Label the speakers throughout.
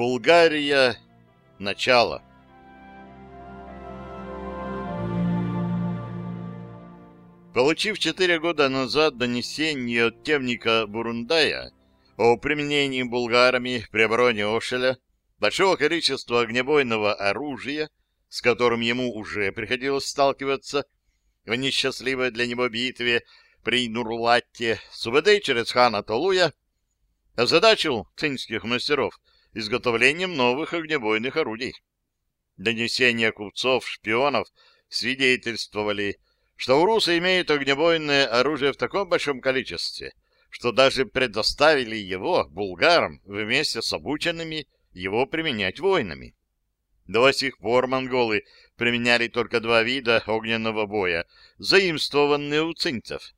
Speaker 1: Булгария. Начало. Получив четыре года назад донесение от темника Бурундая о применении булгарами при обороне Ошеля большого количества огнебойного оружия, с которым ему уже приходилось сталкиваться в несчастливой для него битве при Нурлатте, Субэдэй через хана Толуя озадачил цинских мастеров изготовлением новых огнебойных орудий. Донесения купцов, шпионов свидетельствовали, что урусы имеют огнебойное оружие в таком большом количестве, что даже предоставили его булгарам вместе с обученными его применять воинами. До сих пор монголы применяли только два вида огненного боя, заимствованные у цинцев.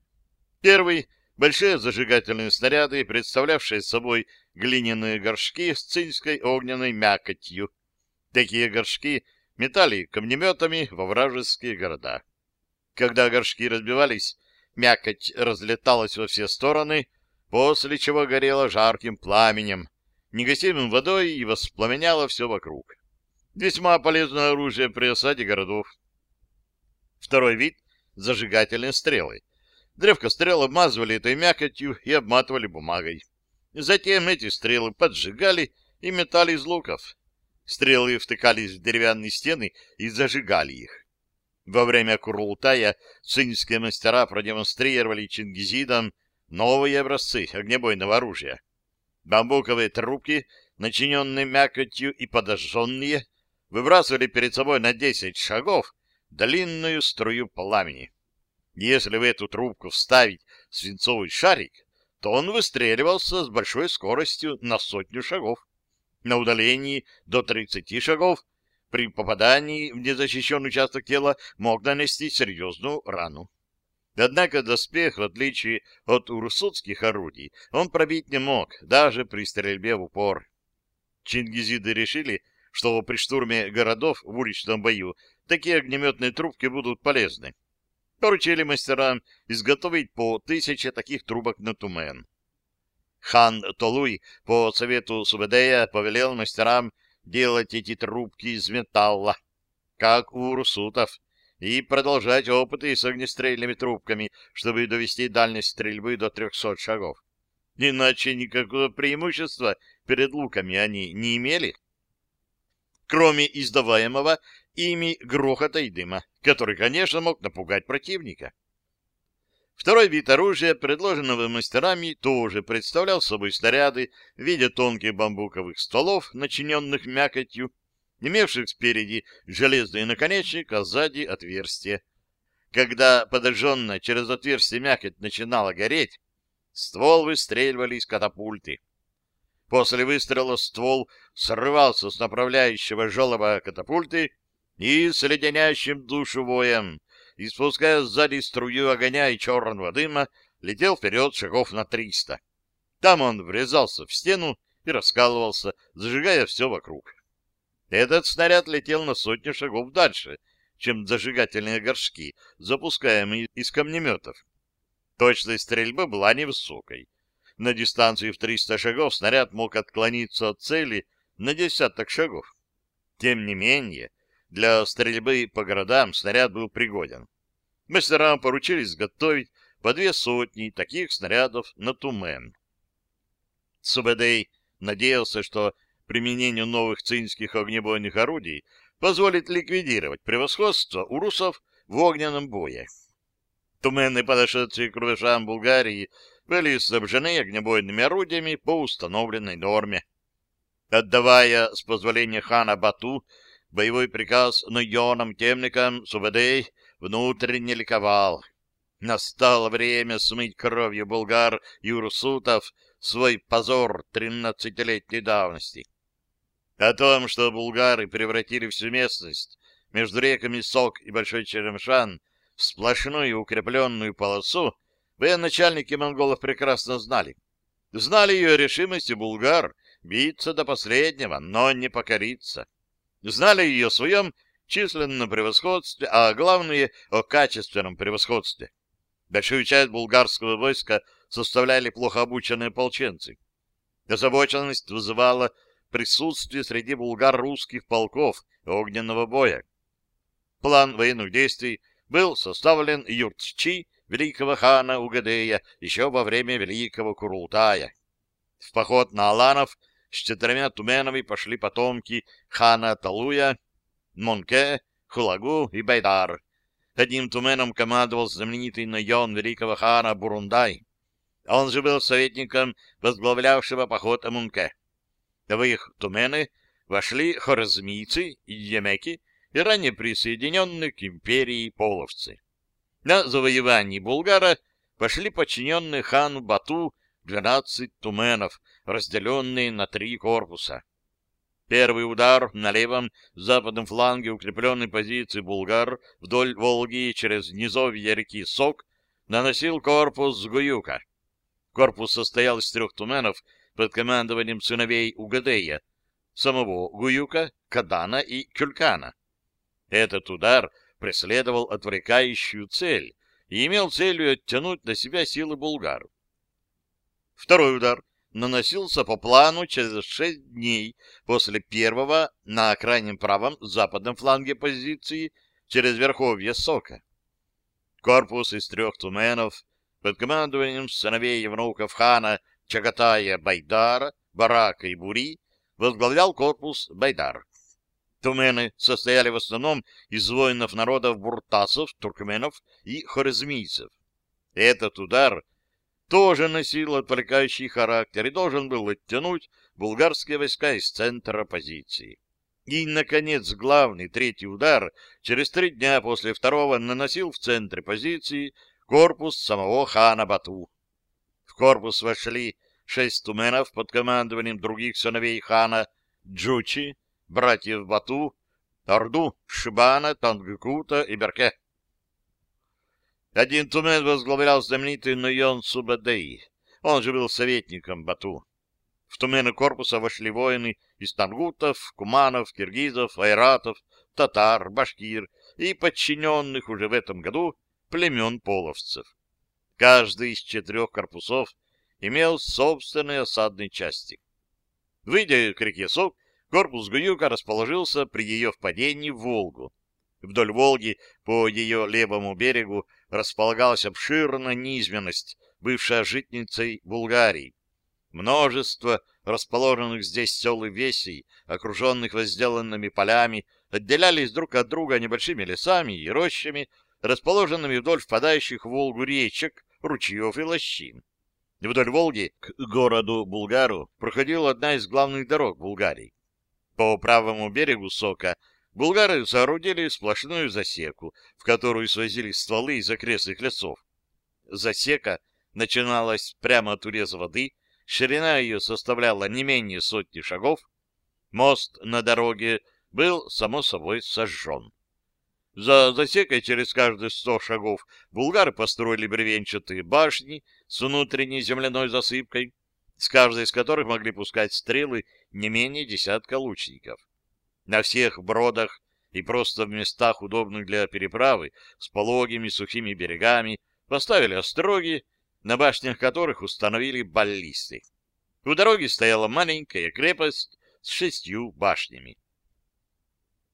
Speaker 1: Первый — большие зажигательные снаряды, представлявшие собой глиняные горшки с цинской огненной мякотью. Такие горшки метали камнеметами во вражеские города. Когда горшки разбивались, мякоть разлеталась во все стороны, после чего горела жарким пламенем, негасимым водой и воспламеняла все вокруг. Весьма полезное оружие при осаде городов. Второй вид — зажигательные стрелы. Древко стрел обмазывали этой мякотью и обматывали бумагой. Затем эти стрелы поджигали и метали из луков. Стрелы втыкались в деревянные стены и зажигали их. Во время Курлтая цинские мастера продемонстрировали чингизидам новые образцы огнебойного оружия. Бамбуковые трубки, начиненные мякотью и подожженные, выбрасывали перед собой на 10 шагов длинную струю пламени. Если в эту трубку вставить свинцовый шарик, то он выстреливался с большой скоростью на сотню шагов. На удалении до 30 шагов при попадании в незащищенный участок тела мог нанести серьезную рану. Однако доспех, в отличие от урсутских орудий, он пробить не мог, даже при стрельбе в упор. Чингизиды решили, что при штурме городов в уличном бою такие огнеметные трубки будут полезны. Поручили мастерам изготовить по тысяче таких трубок на Тумен. Хан Толуй по совету Субедея повелел мастерам делать эти трубки из металла, как у русутов, и продолжать опыты с огнестрельными трубками, чтобы довести дальность стрельбы до 300 шагов. Иначе никакого преимущества перед луками они не имели. Кроме издаваемого ими грохота и дыма, который, конечно, мог напугать противника. Второй вид оружия, предложенного мастерами, тоже представлял собой снаряды в виде тонких бамбуковых стволов, начиненных мякотью, имевших спереди железный наконечник, а сзади отверстие. Когда подожженная через отверстие мякоть начинала гореть, ствол выстреливали из катапульты. После выстрела ствол срывался с направляющего желоба катапульты и с леденящим душу воем испуская сзади струю огня и черного дыма, летел вперед шагов на триста. Там он врезался в стену и раскалывался, зажигая все вокруг. Этот снаряд летел на сотню шагов дальше, чем зажигательные горшки, запускаемые из камнеметов. Точность стрельбы была невысокой. На дистанции в 300 шагов снаряд мог отклониться от цели на десяток шагов. Тем не менее, для стрельбы по городам снаряд был пригоден. Мастерам поручили изготовить по две сотни таких снарядов на Тумен. Субэдэй надеялся, что применение новых цинских огнебойных орудий позволит ликвидировать превосходство у русов в огненном бое. Тумены, подошедшие к рубежам Булгарии, были снабжены огнебойными орудиями по установленной норме. Отдавая с позволения хана Бату боевой приказ нойонам темникам Субадей внутренне ликовал. Настало время смыть кровью булгар и урсутов свой позор тринадцатилетней давности. О том, что булгары превратили всю местность между реками Сок и Большой Черемшан в сплошную укрепленную полосу, военачальники монголов прекрасно знали. Знали ее решимости булгар биться до последнего, но не покориться знали ее о своем численном превосходстве, а главное — о качественном превосходстве. Большую часть булгарского войска составляли плохо обученные ополченцы. Озабоченность вызывала присутствие среди булгар русских полков огненного боя. План военных действий был составлен Юртчи великого хана Угадея еще во время Великого Курултая. В поход на Аланов с четырьмя туменами пошли потомки хана Талуя, Монке, Хулагу и Байдар. Одним туменом командовал знаменитый Найон великого хана Бурундай. Он же был советником возглавлявшего поход Амунке. В их тумены вошли хорезмийцы и емеки и ранее присоединенные к империи половцы. На завоевание Булгара пошли подчиненные хану Бату 12 туменов, разделенные на три корпуса. Первый удар на левом западном фланге укрепленной позиции булгар вдоль Волги через низовье реки Сок наносил корпус Гуюка. Корпус состоял из трех туменов под командованием сыновей Угадея, самого Гуюка, Кадана и Кюлькана. Этот удар преследовал отвлекающую цель и имел целью оттянуть на себя силы булгар. Второй удар наносился по плану через шесть дней после первого на крайнем правом западном фланге позиции через верховье Сока. Корпус из трех туменов под командованием сыновей и внуков хана Чагатая Байдара, Барака и Бури возглавлял корпус Байдар. Тумены состояли в основном из воинов народов буртасов, туркменов и хорезмийцев. Этот удар тоже носил отвлекающий характер и должен был оттянуть булгарские войска из центра позиции. И, наконец, главный третий удар через три дня после второго наносил в центре позиции корпус самого хана Бату. В корпус вошли шесть туменов под командованием других сыновей хана Джучи, братьев Бату, Орду, Шибана, Тангкута и Берке. Один тумен возглавлял знаменитый Нойон Субадей. Он же был советником Бату. В тумены корпуса вошли воины из тангутов, куманов, киргизов, айратов, татар, башкир и подчиненных уже в этом году племен половцев. Каждый из четырех корпусов имел собственные осадные части. Выйдя к реке Сок, корпус Гуюка расположился при ее впадении в Волгу. Вдоль Волги по ее левому берегу располагалась обширная низменность, бывшая житницей Булгарии. Множество расположенных здесь сел и весей, окруженных возделанными полями, отделялись друг от друга небольшими лесами и рощами, расположенными вдоль впадающих в Волгу речек, ручьев и лощин. Вдоль Волги к городу Булгару проходила одна из главных дорог Булгарии. По правому берегу Сока булгары соорудили сплошную засеку, в которую свозили стволы из окрестных лесов. Засека начиналась прямо от уреза воды, ширина ее составляла не менее сотни шагов, мост на дороге был, само собой, сожжен. За засекой через каждые сто шагов булгары построили бревенчатые башни с внутренней земляной засыпкой, с каждой из которых могли пускать стрелы не менее десятка лучников. На всех бродах и просто в местах, удобных для переправы, с пологими сухими берегами, поставили остроги, на башнях которых установили баллисты. У дороги стояла маленькая крепость с шестью башнями.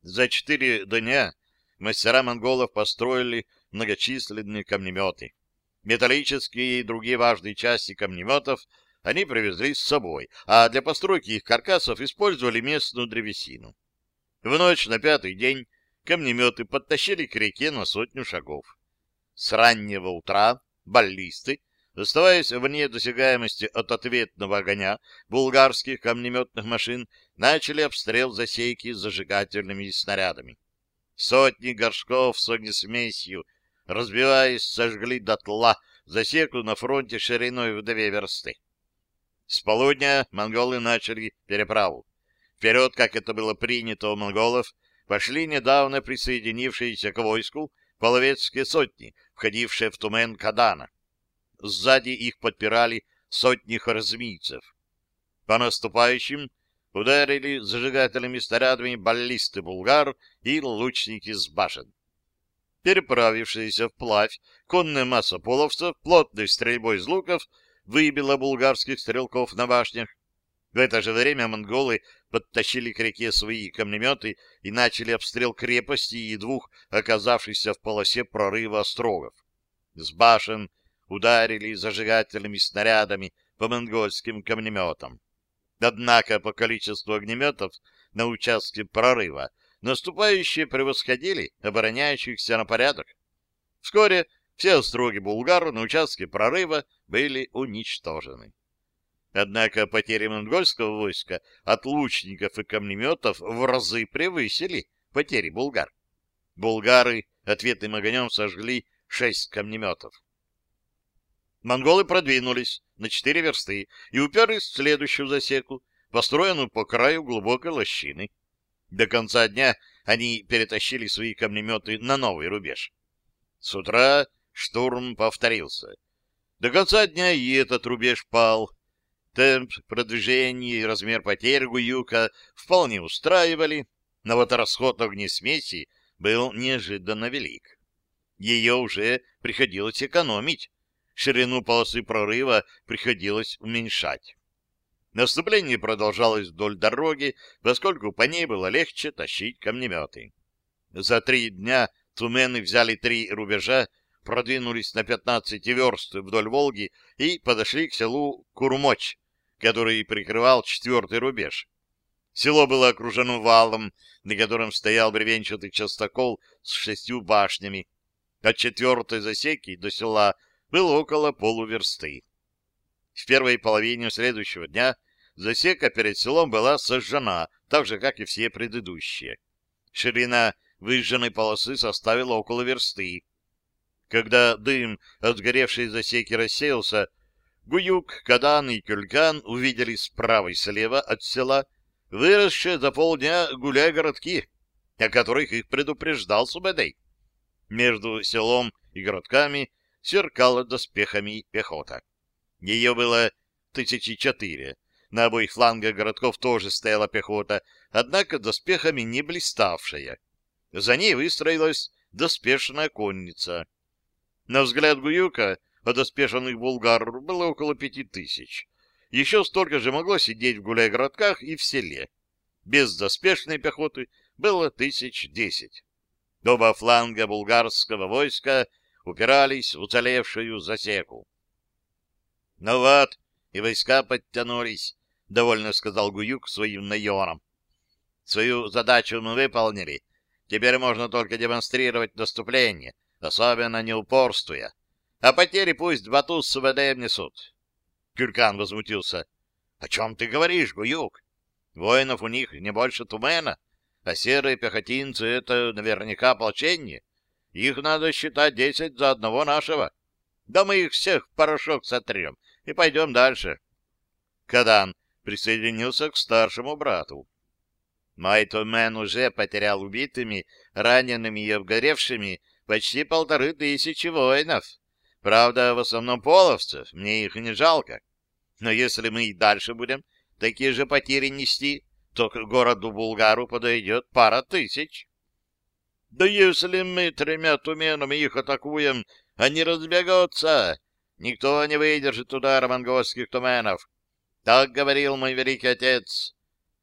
Speaker 1: За четыре дня мастера монголов построили многочисленные камнеметы. Металлические и другие важные части камнеметов они привезли с собой, а для постройки их каркасов использовали местную древесину. В ночь на пятый день камнеметы подтащили к реке на сотню шагов. С раннего утра баллисты, оставаясь вне досягаемости от ответного огня булгарских камнеметных машин, начали обстрел засейки зажигательными снарядами. Сотни горшков с огнесмесью, разбиваясь, сожгли дотла засеку на фронте шириной в две версты. С полудня монголы начали переправу. Вперед, как это было принято у монголов, пошли недавно присоединившиеся к войску половецкие сотни, входившие в Тумен Кадана. Сзади их подпирали сотни хорзмийцев. По наступающим ударили зажигательными снарядами баллисты булгар и лучники с башен. Переправившаяся вплавь конная масса половцев плотной стрельбой из луков выбила булгарских стрелков на башнях. В это же время монголы подтащили к реке свои камнеметы и начали обстрел крепости и двух оказавшихся в полосе прорыва острогов. С башен ударили зажигательными снарядами по монгольским камнеметам. Однако по количеству огнеметов на участке прорыва наступающие превосходили обороняющихся на порядок. Вскоре все остроги булгар на участке прорыва были уничтожены. Однако потери монгольского войска от лучников и камнеметов в разы превысили потери булгар. Булгары ответным огнем сожгли шесть камнеметов. Монголы продвинулись на четыре версты и уперлись в следующую засеку, построенную по краю глубокой лощины. До конца дня они перетащили свои камнеметы на новый рубеж. С утра штурм повторился. До конца дня и этот рубеж пал. Темп продвижения и размер потерь Гуюка вполне устраивали, но вот расход огнесмеси был неожиданно велик. Ее уже приходилось экономить, ширину полосы прорыва приходилось уменьшать. Наступление продолжалось вдоль дороги, поскольку по ней было легче тащить камнеметы. За три дня тумены взяли три рубежа, продвинулись на 15 верст вдоль Волги и подошли к селу Курмоч, который прикрывал четвертый рубеж. Село было окружено валом, на котором стоял бревенчатый частокол с шестью башнями. От четвертой засеки до села было около полуверсты. В первой половине следующего дня засека перед селом была сожжена, так же, как и все предыдущие. Ширина выжженной полосы составила около версты. Когда дым от сгоревшей засеки рассеялся, Гуюк, Кадан и Кюлькан увидели справа и слева от села выросшие за полдня гуляй-городки, о которых их предупреждал Субэдэй. Между селом и городками сверкала доспехами пехота. Ее было тысячи четыре. На обоих флангах городков тоже стояла пехота, однако доспехами не блиставшая. За ней выстроилась доспешная конница. На взгляд Гуюка подоспешенных булгар было около пяти тысяч. Еще столько же могло сидеть в гуляй-городках и в селе. Без доспешной пехоты было тысяч десять. Оба фланга булгарского войска упирались в уцелевшую засеку. — Ну вот, и войска подтянулись, — довольно сказал Гуюк своим наемам. — Свою задачу мы выполнили. Теперь можно только демонстрировать наступление, особенно не упорствуя. А потери пусть Бату с СВД несут. Кюркан возмутился. — О чем ты говоришь, Гуюк? Воинов у них не больше тумена, а серые пехотинцы — это наверняка ополчение. Их надо считать десять за одного нашего. Да мы их всех в порошок сотрем и пойдем дальше. Кадан присоединился к старшему брату. Майтомен уже потерял убитыми, ранеными и обгоревшими почти полторы тысячи воинов. Правда, в основном половцев, мне их не жалко. Но если мы и дальше будем такие же потери нести, то к городу Булгару подойдет пара тысяч. Да если мы тремя туменами их атакуем, они разбегутся. Никто не выдержит удара монгольских туменов. Так говорил мой великий отец.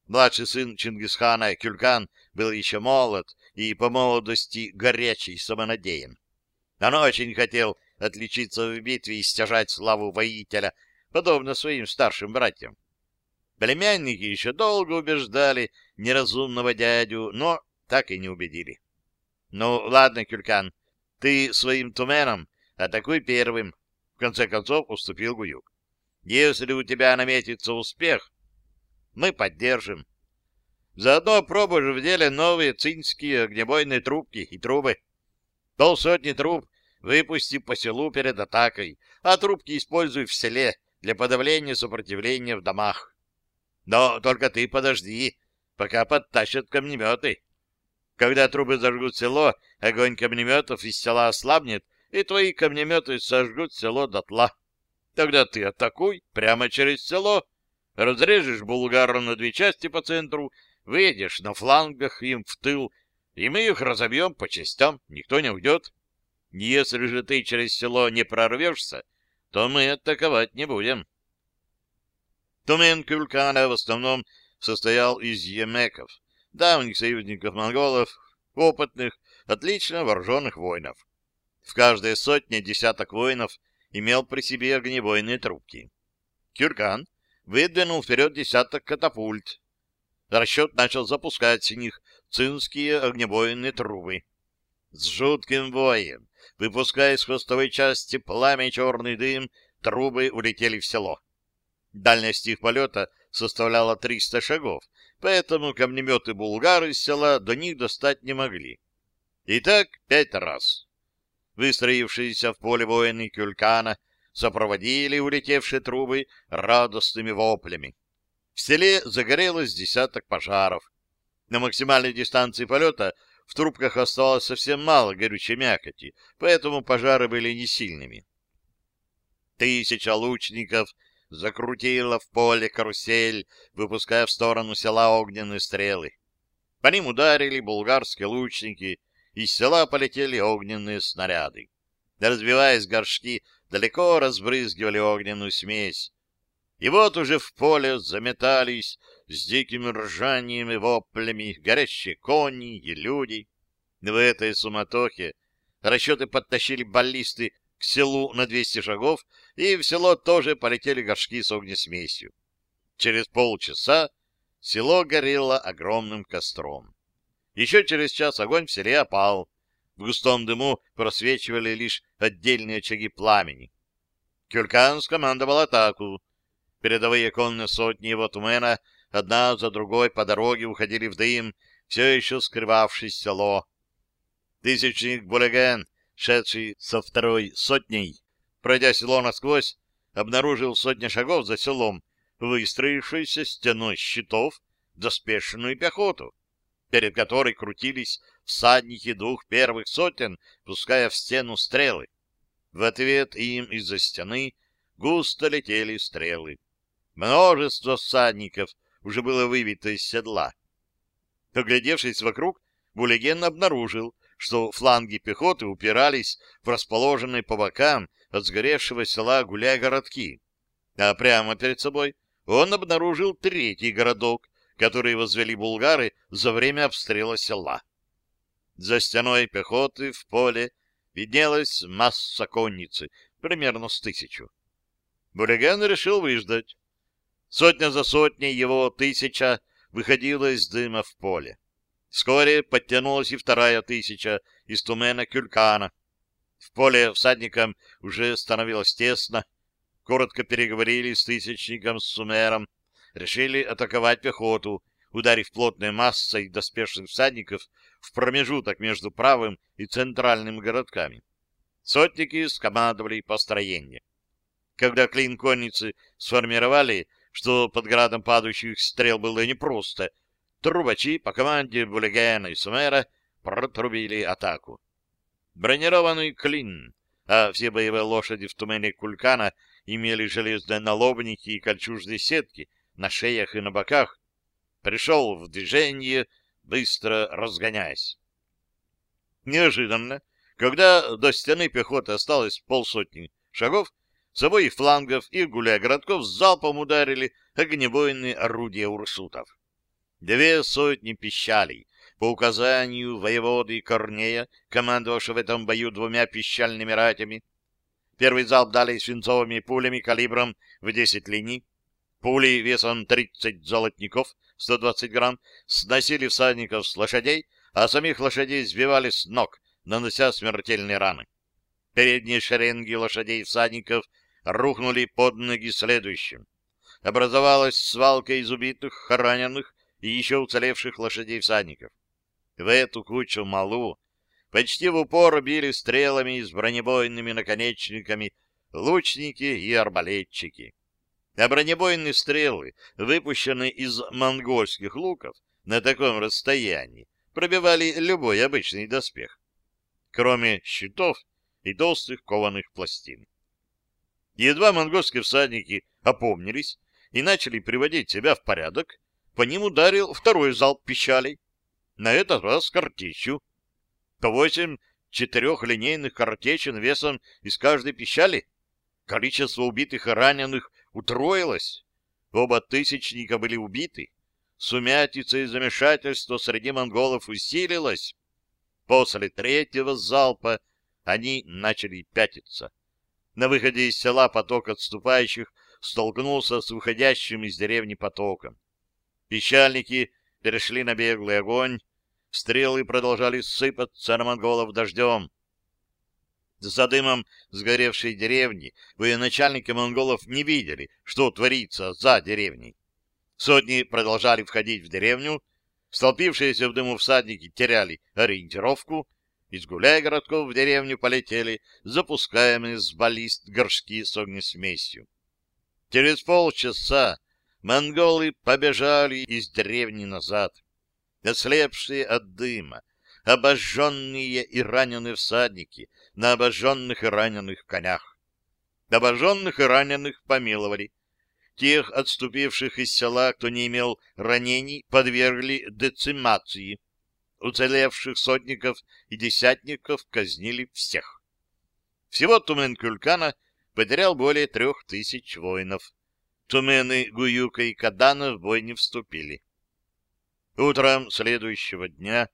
Speaker 1: Младший сын Чингисхана, Кюлькан, был еще молод и по молодости горячий самонадеян. Он очень хотел отличиться в битве и стяжать славу воителя, подобно своим старшим братьям. Племянники еще долго убеждали неразумного дядю, но так и не убедили. Ну, ладно, Кюлькан, ты своим туменом атакуй первым. В конце концов уступил Гуюк. Если у тебя наметится успех, мы поддержим. Заодно пробуешь в деле новые цинские огнебойные трубки и трубы. Полсотни труб выпусти по селу перед атакой, а трубки используй в селе для подавления сопротивления в домах. Но только ты подожди, пока подтащат камнеметы. Когда трубы зажгут село, огонь камнеметов из села ослабнет, и твои камнеметы сожгут село дотла. Тогда ты атакуй прямо через село, разрежешь булгару на две части по центру, выйдешь на флангах им в тыл, и мы их разобьем по частям, никто не уйдет. Если же ты через село не прорвешься, то мы атаковать не будем. Тумен Кюлькана в основном состоял из емеков, давних союзников монголов, опытных, отлично вооруженных воинов. В каждой сотне десяток воинов имел при себе огнебойные трубки. Кюркан выдвинул вперед десяток катапульт. Расчет начал запускать с них цинские огнебойные трубы. С жутким воем, выпуская из хвостовой части пламя и черный дым, трубы улетели в село. Дальность их полета составляла 300 шагов, поэтому камнеметы булгары из села до них достать не могли. И так пять раз. Выстроившиеся в поле воины Кюлькана сопроводили улетевшие трубы радостными воплями. В селе загорелось десяток пожаров. На максимальной дистанции полета в трубках оставалось совсем мало горючей мякоти, поэтому пожары были не сильными. Тысяча лучников закрутила в поле карусель, выпуская в сторону села огненные стрелы. По ним ударили булгарские лучники, из села полетели огненные снаряды. Разбиваясь горшки, далеко разбрызгивали огненную смесь. И вот уже в поле заметались с диким ржанием и воплями горящие кони и люди. В этой суматохе расчеты подтащили баллисты к селу на 200 шагов, и в село тоже полетели горшки с огнесмесью. Через полчаса село горело огромным костром. Еще через час огонь в селе опал. В густом дыму просвечивали лишь отдельные очаги пламени. Кюлькан скомандовал атаку. Передовые конные сотни его тумена одна за другой по дороге уходили в дым, все еще скрывавшись село. Тысячник Булеген шедший со второй сотней, пройдя село насквозь, обнаружил сотни шагов за селом выстроившуюся стеной щитов доспешную пехоту, перед которой крутились всадники двух первых сотен, пуская в стену стрелы. В ответ им из-за стены густо летели стрелы. Множество всадников уже было выбито из седла. Поглядевшись вокруг, Булеген обнаружил, что фланги пехоты упирались в расположенные по бокам от сгоревшего села гуляй-городки, а прямо перед собой он обнаружил третий городок, который возвели булгары за время обстрела села. За стеной пехоты в поле виднелась масса конницы, примерно с тысячу. Булеген решил выждать. Сотня за сотней его тысяча выходила из дыма в поле. Вскоре подтянулась и вторая тысяча из тумена Кюлькана. В поле всадникам уже становилось тесно. Коротко переговорили с тысячником с Сумером. Решили атаковать пехоту, ударив плотной массой доспешных всадников в промежуток между правым и центральным городками. Сотники скомандовали построение. Когда клин конницы сформировали, что под градом падающих стрел было непросто, трубачи по команде Булегена и Сумера протрубили атаку. Бронированный клин, а все боевые лошади в тумене Кулькана имели железные налобники и кольчужные сетки на шеях и на боках, пришел в движение, быстро разгоняясь. Неожиданно, когда до стены пехоты осталось полсотни шагов, с обоих флангов и гуляя городков залпом ударили огнебойные орудия урсутов. Две сотни пищалей по указанию воеводы Корнея, командовавшего в этом бою двумя пищальными ратями. Первый залп дали свинцовыми пулями калибром в 10 линий. Пули весом 30 золотников, 120 грамм, сносили всадников с лошадей, а самих лошадей сбивали с ног, нанося смертельные раны. Передние шеренги лошадей всадников рухнули под ноги следующим. Образовалась свалка из убитых, раненых и еще уцелевших лошадей всадников. В эту кучу малу почти в упор били стрелами с бронебойными наконечниками лучники и арбалетчики. А бронебойные стрелы, выпущенные из монгольских луков на таком расстоянии, пробивали любой обычный доспех, кроме щитов и толстых кованых пластин. Едва монгольские всадники опомнились и начали приводить себя в порядок, по ним ударил второй залп пищалей, на этот раз картечью. По восемь четырехлинейных картечин весом из каждой пищали. Количество убитых и раненых утроилось. Оба тысячника были убиты. сумятица и замешательство среди монголов усилилось. После третьего залпа они начали пятиться. На выходе из села поток отступающих столкнулся с выходящим из деревни потоком. Пещальники перешли на беглый огонь, стрелы продолжали сыпаться на монголов дождем. За дымом сгоревшей деревни военачальники монголов не видели, что творится за деревней. Сотни продолжали входить в деревню, столпившиеся в дыму всадники теряли ориентировку, из гуляй городков в деревню полетели запускаемые с баллист горшки с огнесмесью. Через полчаса монголы побежали из деревни назад, ослепшие от дыма, обожженные и раненые всадники на обожженных и раненых конях. Обожженных и раненых помиловали. Тех, отступивших из села, кто не имел ранений, подвергли децимации. Уцелевших сотников и десятников казнили всех. Всего Тумен-Кюлькана потерял более трех тысяч воинов. Тумены, Гуюка и Кадана в бой не вступили. Утром следующего дня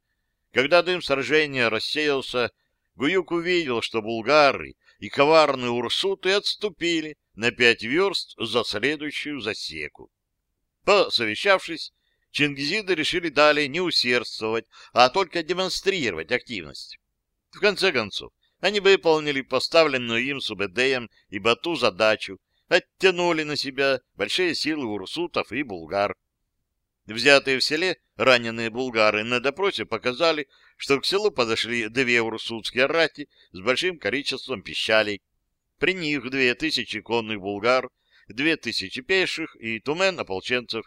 Speaker 1: когда дым сражения рассеялся, Гуюк увидел, что булгары и коварные урсуты отступили на пять верст за следующую засеку. Посовещавшись, чингизиды решили далее не усердствовать, а только демонстрировать активность. В конце концов, они выполнили поставленную им Субэдеем и Бату задачу, оттянули на себя большие силы урсутов и булгар. Взятые в селе раненые булгары на допросе показали, что к селу подошли две урсутские рати с большим количеством пищалей. При них две тысячи конных булгар, две тысячи пеших и тумен ополченцев.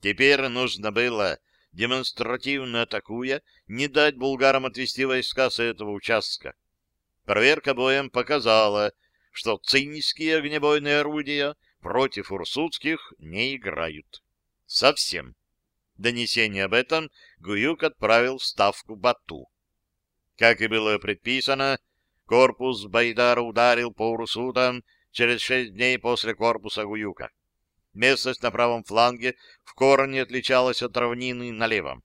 Speaker 1: Теперь нужно было, демонстративно атакуя, не дать булгарам отвести войска с этого участка. Проверка боем показала, что цинские огнебойные орудия против урсутских не играют. Совсем. Донесение об этом Гуюк отправил в ставку Бату. Как и было предписано, корпус Байдара ударил по Урсутам через шесть дней после корпуса Гуюка. Местность на правом фланге в корне отличалась от равнины на левом.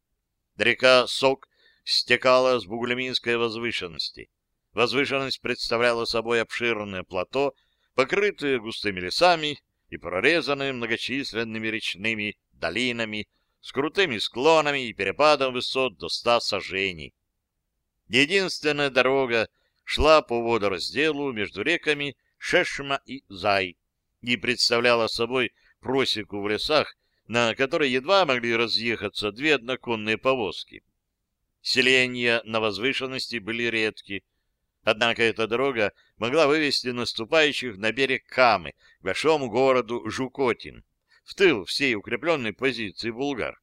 Speaker 1: Река Сок стекала с Буглеминской возвышенности. Возвышенность представляла собой обширное плато, покрытое густыми лесами и прорезанное многочисленными речными долинами, с крутыми склонами и перепадом высот до ста сажений. Единственная дорога шла по водоразделу между реками Шешма и Зай и представляла собой просеку в лесах, на которой едва могли разъехаться две одноконные повозки. Селения на возвышенности были редки, однако эта дорога могла вывести наступающих на берег Камы, к большому городу Жукотин в тыл всей укрепленной позиции булгар.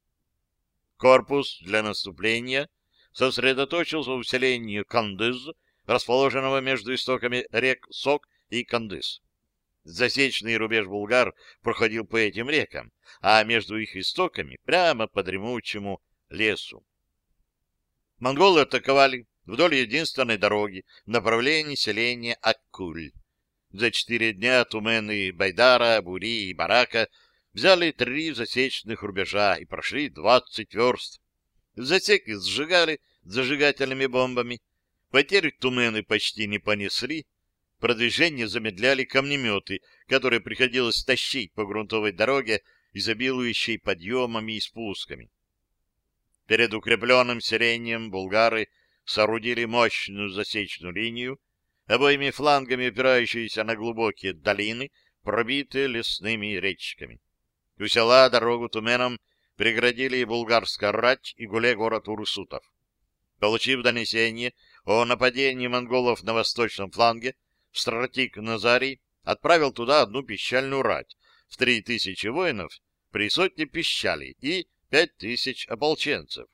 Speaker 1: Корпус для наступления сосредоточился в усилении Кандыз, расположенного между истоками рек Сок и Кандыз. Засечный рубеж булгар проходил по этим рекам, а между их истоками прямо по дремучему лесу. Монголы атаковали вдоль единственной дороги в направлении селения Аккуль. За четыре дня тумены Байдара, Бури и Барака взяли три засечных рубежа и прошли двадцать верст. Засеки сжигали зажигательными бомбами. Потерь тумены почти не понесли. Продвижение замедляли камнеметы, которые приходилось тащить по грунтовой дороге, изобилующей подъемами и спусками. Перед укрепленным селением булгары соорудили мощную засечную линию, обоими флангами опирающиеся на глубокие долины, пробитые лесными речками. У села дорогу туменам преградили булгарская рать и гуле город Урусутов. Получив донесение о нападении монголов на восточном фланге, стратик Назарий отправил туда одну пищальную рать в три тысячи воинов при сотне пищалей и пять тысяч ополченцев.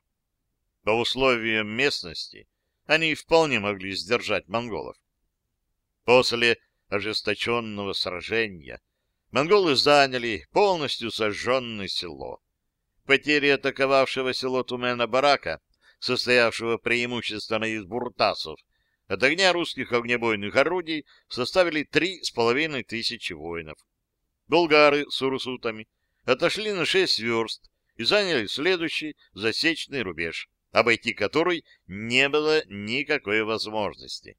Speaker 1: По условиям местности они вполне могли сдержать монголов. После ожесточенного сражения монголы заняли полностью сожженное село. Потери атаковавшего село Тумена барака, состоявшего преимущественно из буртасов, от огня русских огнебойных орудий составили три с половиной тысячи воинов. Болгары с урсутами отошли на шесть верст и заняли следующий засечный рубеж, обойти который не было никакой возможности.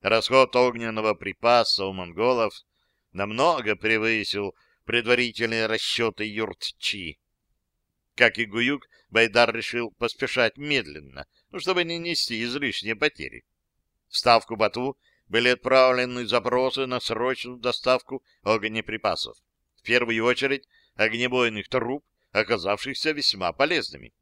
Speaker 1: Расход огненного припаса у монголов намного превысил предварительные расчеты юртчи. Как и Гуюк, Байдар решил поспешать медленно, ну, чтобы не нести излишние потери. В ставку Бату были отправлены запросы на срочную доставку огнеприпасов. В первую очередь огнебойных труб, оказавшихся весьма полезными.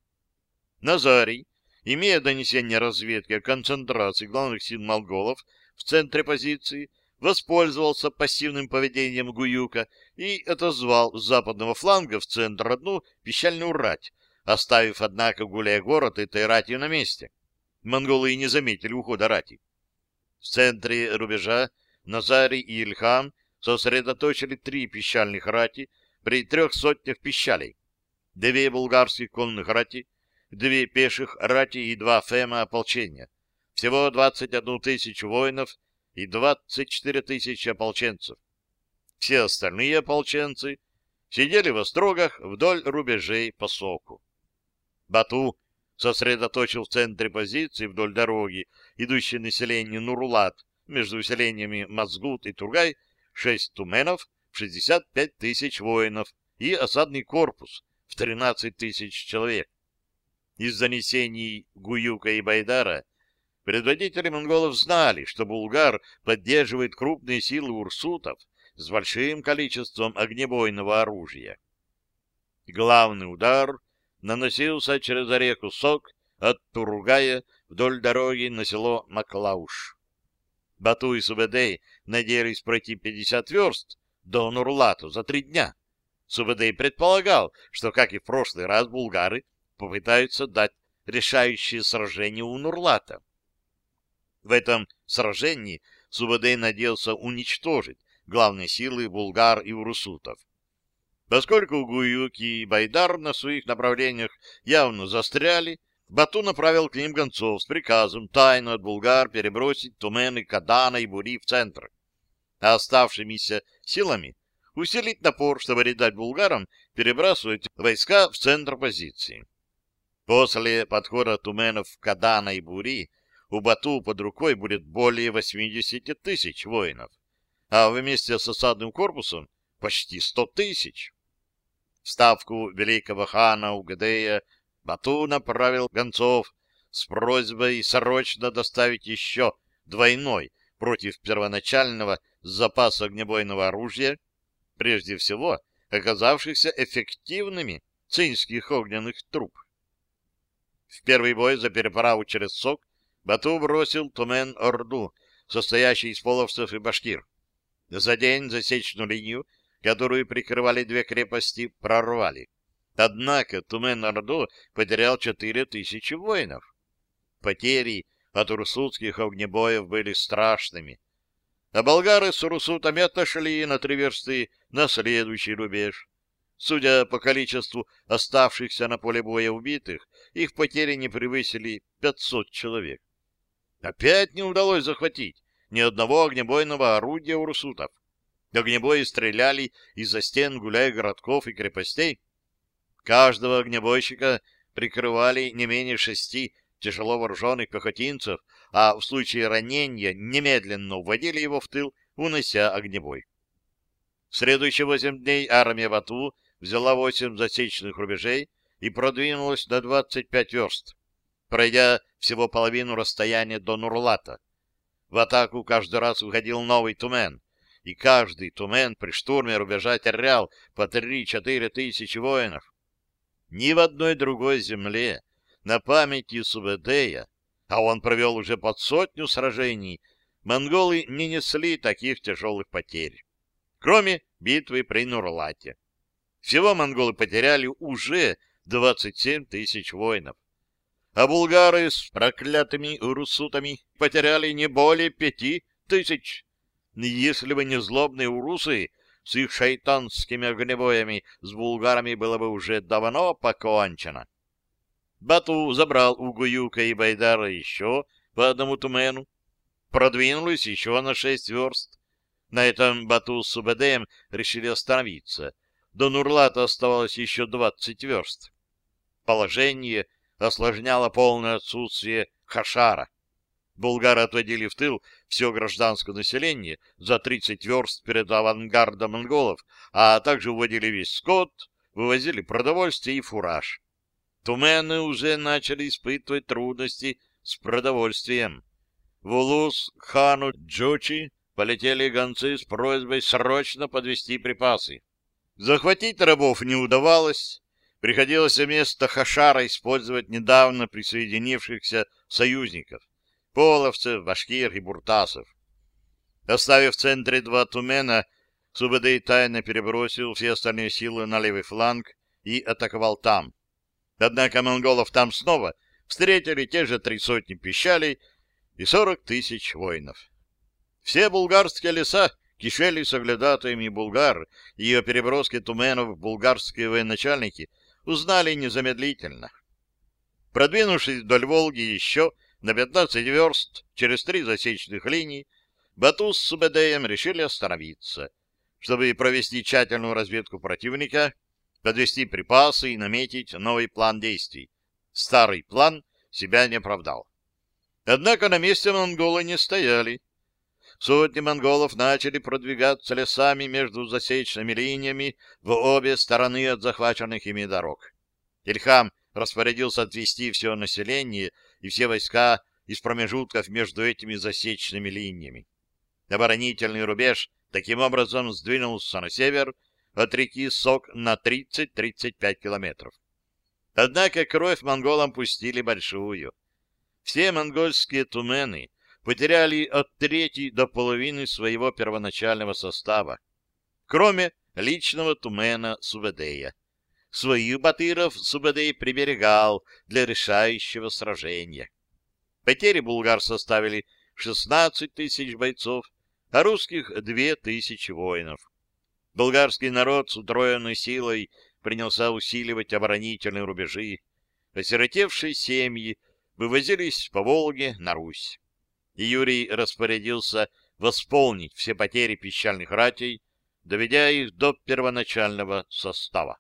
Speaker 1: Назарий, имея донесение разведки о концентрации главных сил монголов в центре позиции, воспользовался пассивным поведением Гуюка и отозвал с западного фланга в центр одну пищальную рать, оставив, однако, гуляя город этой ратью на месте. Монголы и не заметили ухода рати. В центре рубежа Назарий и Ильхам сосредоточили три пищальных рати при трех сотнях пищалей, две булгарских конных рати, две пеших рати и два фема ополчения. Всего 21 тысячу воинов и 24 тысячи ополченцев. Все остальные ополченцы сидели в острогах вдоль рубежей по соку. Бату сосредоточил в центре позиции вдоль дороги, идущей население Нурлат, между селениями Мазгут и Тургай, шесть туменов, 65 тысяч воинов и осадный корпус в 13 тысяч человек. Из занесений Гуюка и Байдара Предводители монголов знали, что Булгар поддерживает крупные силы урсутов с большим количеством огнебойного оружия. Главный удар наносился через реку Сок от Туругая вдоль дороги на село Маклауш. Бату и Субедей надеялись пройти 50 верст до Нурлату за три дня. Субедей предполагал, что, как и в прошлый раз, булгары попытаются дать решающее сражение у Нурлата. В этом сражении Субадей надеялся уничтожить главные силы булгар и урусутов. Поскольку Гуюки и Байдар на своих направлениях явно застряли, Бату направил к ним гонцов с приказом тайно от булгар перебросить тумены Кадана и Бури в центр, а оставшимися силами усилить напор, чтобы не дать булгарам перебрасывать войска в центр позиции. После подхода туменов Кадана и Бури у Бату под рукой будет более 80 тысяч воинов, а вместе с осадным корпусом почти 100 тысяч. Ставку великого хана Угадея Бату направил гонцов с просьбой срочно доставить еще двойной против первоначального запаса огнебойного оружия, прежде всего оказавшихся эффективными цинских огненных труб. В первый бой за переправу через Сок Бату бросил Тумен-Орду, состоящий из половцев и башкир. За день засечную линию, которую прикрывали две крепости, прорвали. Однако Тумен-Орду потерял четыре тысячи воинов. Потери от урсутских огнебоев были страшными. А болгары с урсутами отошли на три версты на следующий рубеж. Судя по количеству оставшихся на поле боя убитых, их потери не превысили 500 человек. Опять не удалось захватить ни одного огнебойного орудия у русутов. Огнебои стреляли из-за стен гуляя городков и крепостей. Каждого огнебойщика прикрывали не менее шести тяжело вооруженных пехотинцев, а в случае ранения немедленно уводили его в тыл, унося огнебой. В следующие восемь дней армия Бату взяла восемь засечных рубежей и продвинулась до 25 верст пройдя всего половину расстояния до Нурлата. В атаку каждый раз выходил новый тумен, и каждый тумен при штурме рубежа терял по три-четыре тысячи воинов. Ни в одной другой земле на памяти Субедея, а он провел уже под сотню сражений, монголы не несли таких тяжелых потерь, кроме битвы при Нурлате. Всего монголы потеряли уже 27 тысяч воинов а булгары с проклятыми урусутами потеряли не более пяти тысяч. Если бы не злобные урусы с их шайтанскими огнебоями с булгарами было бы уже давно покончено. Бату забрал у Гуюка и Байдара еще по одному тумену, продвинулись еще на шесть верст. На этом Бату с Убедеем решили остановиться. До Нурлата оставалось еще двадцать верст. Положение осложняло полное отсутствие хашара. Булгары отводили в тыл все гражданское население за 30 верст перед авангардом монголов, а также уводили весь скот, вывозили продовольствие и фураж. Тумены уже начали испытывать трудности с продовольствием. В Улус хану Джучи полетели гонцы с просьбой срочно подвести припасы. Захватить рабов не удавалось. Приходилось вместо Хашара использовать недавно присоединившихся союзников — половцев, башкир и буртасов. Оставив в центре два тумена, Субэдэй тайно перебросил все остальные силы на левый фланг и атаковал там. Однако монголов там снова встретили те же три сотни пищалей и сорок тысяч воинов. Все булгарские леса кишели соглядатаями булгар, и о переброске туменов булгарские военачальники узнали незамедлительно. Продвинувшись вдоль Волги еще на 15 верст через три засечных линии, Бату с Субедеем решили остановиться, чтобы провести тщательную разведку противника, подвести припасы и наметить новый план действий. Старый план себя не оправдал. Однако на месте монголы не стояли. Сотни монголов начали продвигаться лесами между засечными линиями в обе стороны от захваченных ими дорог. Ильхам распорядился отвести все население и все войска из промежутков между этими засечными линиями. Оборонительный рубеж таким образом сдвинулся на север от реки Сок на 30-35 километров. Однако кровь монголам пустили большую. Все монгольские тумены потеряли от трети до половины своего первоначального состава, кроме личного тумена Субедея. Своих батыров Субедей приберегал для решающего сражения. Потери булгар составили 16 тысяч бойцов, а русских — 2 тысячи воинов. Болгарский народ с утроенной силой принялся усиливать оборонительные рубежи. Осиротевшие семьи вывозились по Волге на Русь. И Юрий распорядился восполнить все потери пищальных ратей, доведя их до первоначального состава.